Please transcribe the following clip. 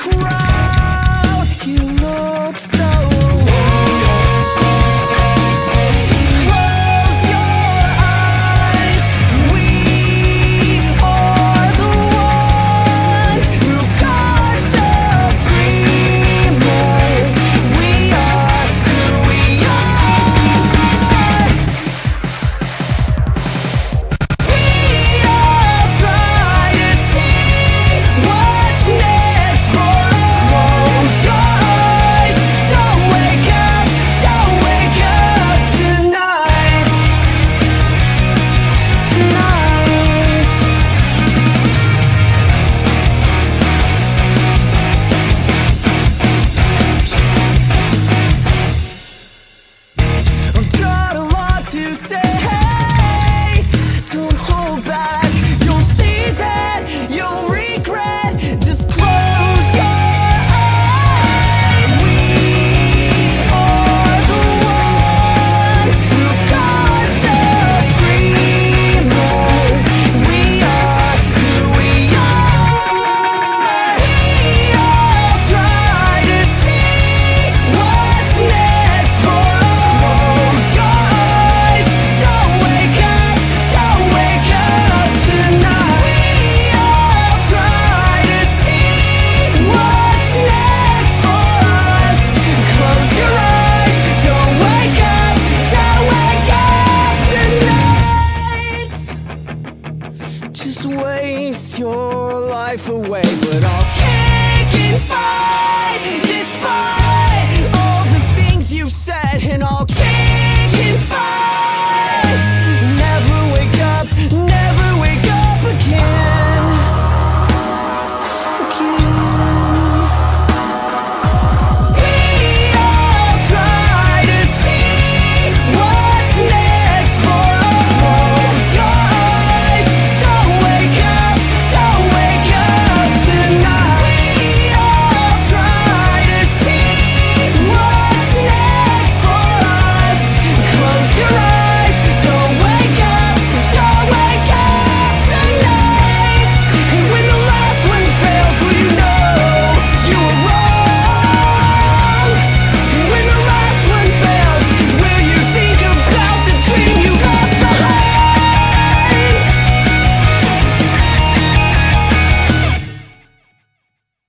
cry. Just waste your life away. But I'll kick and fight